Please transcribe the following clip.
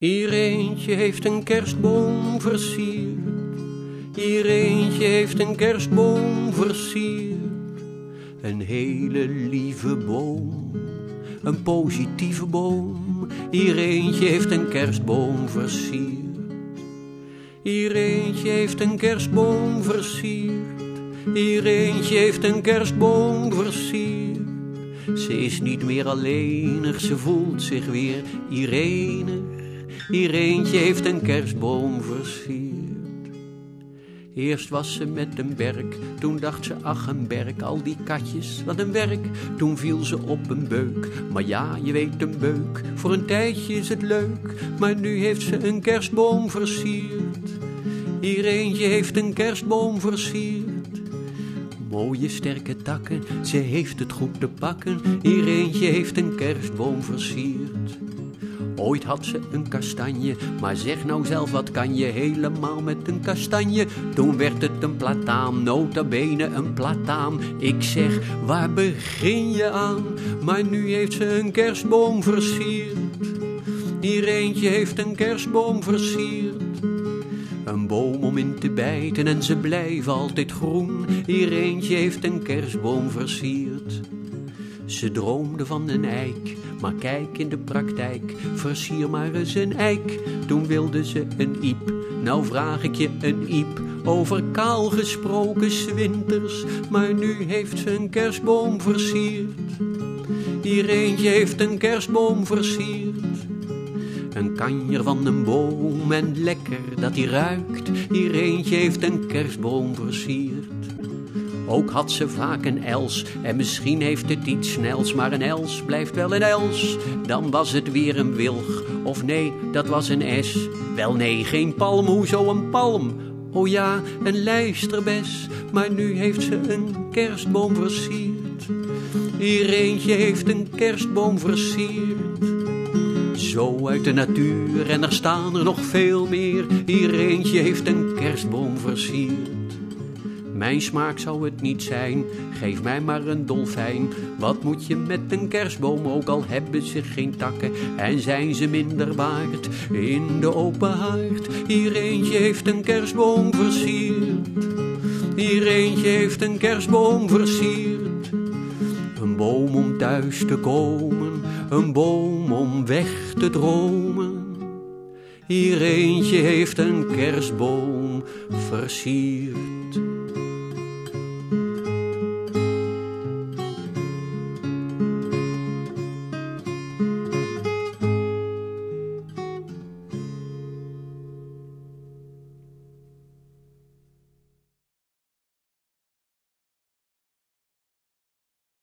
Hier eentje heeft een kerstboom versierd. Hier heeft een kerstboom versierd. Een hele lieve boom, een positieve boom. Hier heeft een kerstboom versierd. Hier heeft een kerstboom versierd. Hier heeft een kerstboom versierd. Ze is niet meer alleenig, ze voelt zich weer Irene. Hier eentje heeft een kerstboom versierd. Eerst was ze met een berk, toen dacht ze ach een berk, al die katjes, wat een werk. Toen viel ze op een beuk, maar ja, je weet een beuk, voor een tijdje is het leuk. Maar nu heeft ze een kerstboom versierd. Hier eentje heeft een kerstboom versierd. Mooie sterke takken, ze heeft het goed te pakken. Hier eentje heeft een kerstboom versierd. Ooit had ze een kastanje, maar zeg nou zelf wat kan je helemaal met een kastanje? Toen werd het een plataan, nota bene een plataan. Ik zeg, waar begin je aan? Maar nu heeft ze een kerstboom versierd. Hier heeft een kerstboom versierd. Een boom om in te bijten en ze blijven altijd groen. Hier heeft een kerstboom versierd. Ze droomde van een eik, maar kijk in de praktijk, versier maar eens een eik. Toen wilde ze een iep, nou vraag ik je een iep, over kaal gesproken zwinters, maar nu heeft ze een kerstboom versierd. Hier eentje heeft een kerstboom versierd. Een kanjer van een boom en lekker dat hij ruikt, hier eentje heeft een kerstboom versierd. Ook had ze vaak een els en misschien heeft het iets snels, maar een els blijft wel een els. Dan was het weer een wilg, of nee, dat was een S. Wel nee, geen palm, hoezo een palm? Oh ja, een lijsterbes, maar nu heeft ze een kerstboom versierd. Hier eentje heeft een kerstboom versierd. Zo uit de natuur en er staan er nog veel meer. Hier eentje heeft een kerstboom versierd. Mijn smaak zou het niet zijn, geef mij maar een dolfijn. Wat moet je met een kerstboom, ook al hebben ze geen takken en zijn ze minder waard. In de open haard, hier eentje heeft een kerstboom versierd. Hier eentje heeft een kerstboom versierd. Een boom om thuis te komen, een boom om weg te dromen. Hier eentje heeft een kerstboom versierd.